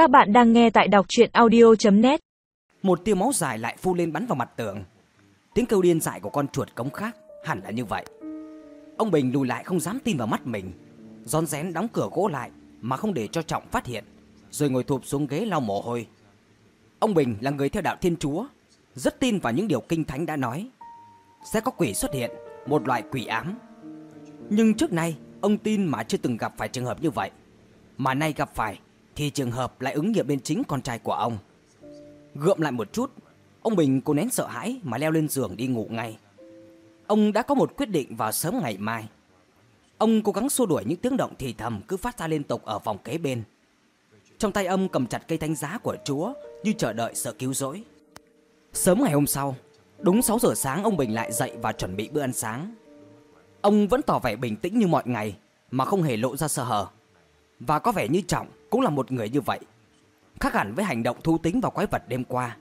Các bạn đang nghe tại đọc chuyện audio.net Một tia máu dài lại phu lên bắn vào mặt tường. Tiếng kêu điên dại của con chuột cống khác hẳn là như vậy. Ông Bình lùi lại không dám tin vào mắt mình. Rón rén đóng cửa gỗ lại mà không để cho Trọng phát hiện, rồi ngồi thụp xuống ghế lau mồ hôi. Ông Bình là người theo đạo Thiên Chúa, rất tin vào những điều kinh thánh đã nói. Sẽ có quỷ xuất hiện, một loại quỷ ám. Nhưng trước nay, ông tin mà chưa từng gặp phải trường hợp như vậy. Mà nay gặp phải thì trường hợp lại ứng nghiệm bên chính con trai của ông. Gượm lại một chút, ông Bình cố nén sợ hãi mà leo lên giường đi ngủ ngay. Ông đã có một quyết định vào sớm ngày mai. Ông cố gắng xua đuổi những tiếng động thì thầm cứ phát ra liên tục ở phòng kế bên. Trong tay ông cầm chặt cây thánh giá của Chúa như chờ đợi sợ cứu rỗi. Sớm ngày hôm sau, đúng 6 giờ sáng ông Bình lại dậy và chuẩn bị bữa ăn sáng. Ông vẫn tỏ vẻ bình tĩnh như mọi ngày mà không hề lộ ra sợ hở. Và có vẻ như Trọng cũng là một người như vậy. Khác hẳn với hành động thu tính và quái vật đêm qua.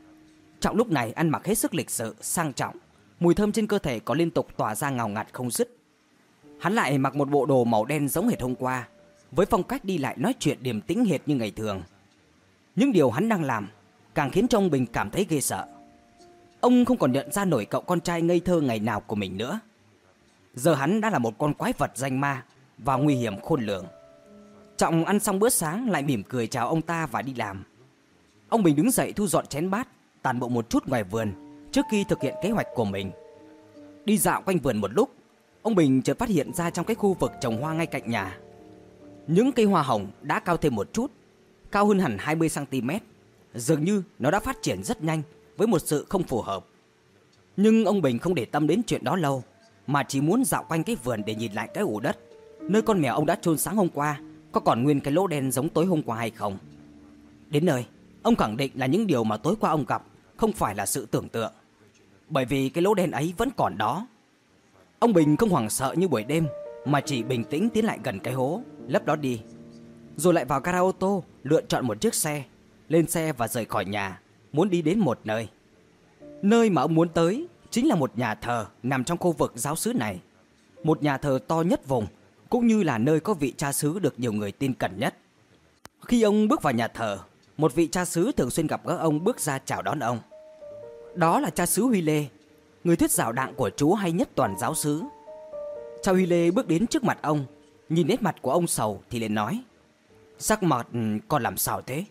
Trọng lúc này ăn mặc hết sức lịch sự, sang trọng. Mùi thơm trên cơ thể có liên tục tỏa ra ngào ngạt không dứt. Hắn lại mặc một bộ đồ màu đen giống hệt hôm qua, với phong cách đi lại nói chuyện điềm tĩnh hệt như ngày thường. Những điều hắn đang làm càng khiến trong Bình cảm thấy ghê sợ. Ông không còn nhận ra nổi cậu con trai ngây thơ ngày nào của mình nữa. Giờ hắn đã là một con quái vật danh ma và nguy hiểm khôn lường. Trọng ăn xong bữa sáng lại mỉm cười chào ông ta và đi làm. Ông Bình đứng dậy thu dọn chén bát, tàn bộ một chút ngoài vườn trước khi thực hiện kế hoạch của mình. Đi dạo quanh vườn một lúc, ông Bình chợt phát hiện ra trong cái khu vực trồng hoa ngay cạnh nhà. Những cây hoa hồng đã cao thêm một chút, cao hơn hẳn 20 cm. Dường như nó đã phát triển rất nhanh với một sự không phù hợp. Nhưng ông Bình không để tâm đến chuyện đó lâu, mà chỉ muốn dạo quanh cái vườn để nhìn lại cái ổ đất, nơi con mèo ông đã chôn sáng hôm qua có còn nguyên cái lỗ đen giống tối hôm qua hay không. Đến nơi, ông khẳng định là những điều mà tối qua ông gặp không phải là sự tưởng tượng. Bởi vì cái lỗ đen ấy vẫn còn đó. Ông Bình không hoảng sợ như buổi đêm mà chỉ bình tĩnh tiến lại gần cái hố, lấp đó đi. Rồi lại vào gara ô tô, lựa chọn một chiếc xe, lên xe và rời khỏi nhà, muốn đi đến một nơi. Nơi mà ông muốn tới chính là một nhà thờ nằm trong khu vực giáo xứ này. Một nhà thờ to nhất vùng cũng như là nơi có vị cha xứ được nhiều người tin cẩn nhất. Khi ông bước vào nhà thờ, một vị cha xứ thường xuyên gặp gỡ ông bước ra chào đón ông. Đó là cha xứ Huy Lê, người thuyết giáo đặng của Chúa hay nhất toàn giáo xứ. Cha Huy Lê bước đến trước mặt ông, nhìn nét mặt của ông sầu thì liền nói: "Sắc mặt còn con làm sao thế?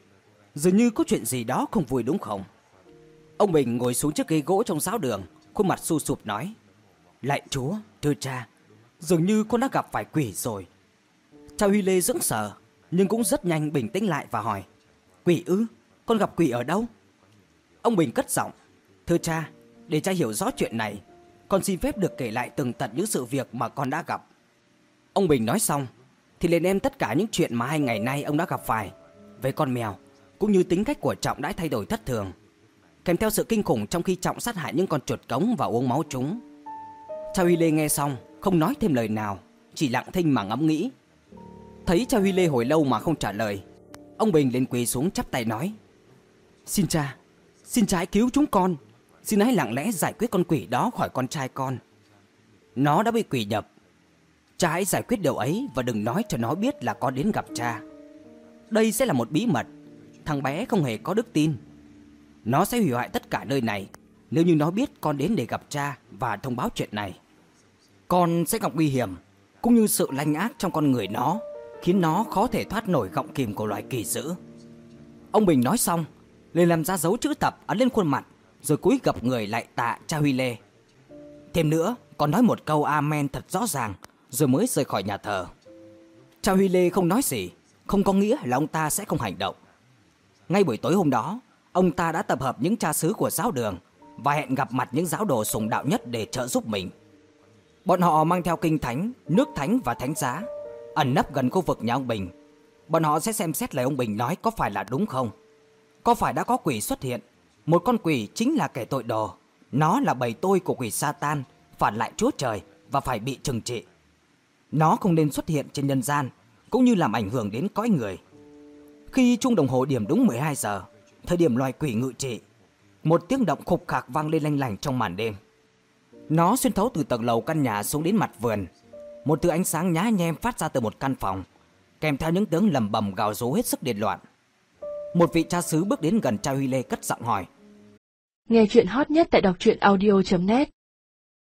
Dường như có chuyện gì đó không vui đúng không?" Ông Bình ngồi xuống chiếc ghế gỗ trong giáo đường, khuôn mặt su sụp nói: "Lạy Chúa, thưa cha, Dường như con đã gặp phải quỷ rồi Cha Huy Lê dững sờ Nhưng cũng rất nhanh bình tĩnh lại và hỏi Quỷ ư? Con gặp quỷ ở đâu? Ông Bình cất giọng Thưa cha, để cha hiểu rõ chuyện này Con xin phép được kể lại từng tận những sự việc mà con đã gặp Ông Bình nói xong Thì liền đem tất cả những chuyện mà hai ngày nay ông đã gặp phải Về con mèo Cũng như tính cách của Trọng đã thay đổi thất thường Kèm theo sự kinh khủng trong khi Trọng sát hại những con chuột cống và uống máu chúng Cha Huy Lê nghe xong không nói thêm lời nào, chỉ lặng thinh mà ngẫm nghĩ. Thấy cha Huy Lê hồi lâu mà không trả lời, ông Bình lên quỳ xuống chắp tay nói: "Xin cha, xin cha hãy cứu chúng con, xin hãy lặng lẽ giải quyết con quỷ đó khỏi con trai con. Nó đã bị quỷ nhập. Cha hãy giải quyết điều ấy và đừng nói cho nó biết là con đến gặp cha. Đây sẽ là một bí mật, thằng bé không hề có đức tin. Nó sẽ hủy hoại tất cả nơi này nếu như nó biết con đến để gặp cha và thông báo chuyện này." Con sẽ gặp nguy hiểm cũng như sự lanh ác trong con người nó khiến nó khó thể thoát nổi gọng kìm của loài kỳ dữ. Ông Bình nói xong, liền làm ra dấu chữ tập ấn lên khuôn mặt, rồi cúi gập người lại tạ cha Huy Lê. Thêm nữa, còn nói một câu amen thật rõ ràng, rồi mới rời khỏi nhà thờ. Cha Huy Lê không nói gì, không có nghĩa là ông ta sẽ không hành động. Ngay buổi tối hôm đó, ông ta đã tập hợp những cha xứ của giáo đường và hẹn gặp mặt những giáo đồ sùng đạo nhất để trợ giúp mình. Bọn họ mang theo kinh thánh, nước thánh và thánh giá, ẩn nấp gần khu vực nhà ông Bình. Bọn họ sẽ xem xét lời ông Bình nói có phải là đúng không. Có phải đã có quỷ xuất hiện? Một con quỷ chính là kẻ tội đồ. Nó là bầy tôi của quỷ Satan, phản lại Chúa Trời và phải bị trừng trị. Nó không nên xuất hiện trên nhân gian, cũng như làm ảnh hưởng đến cõi người. Khi trung đồng hồ điểm đúng 12 giờ, thời điểm loài quỷ ngự trị, một tiếng động khục khạc vang lên lanh lành trong màn đêm. Nó xuyên thấu từ tầng lầu căn nhà xuống đến mặt vườn. Một thứ ánh sáng nhá nhem phát ra từ một căn phòng, kèm theo những tiếng lầm bầm gào rú hết sức điên loạn. Một vị cha xứ bước đến gần cha Huy Lê cất giọng hỏi. Nghe chuyện hot nhất tại đọc truyện audio.net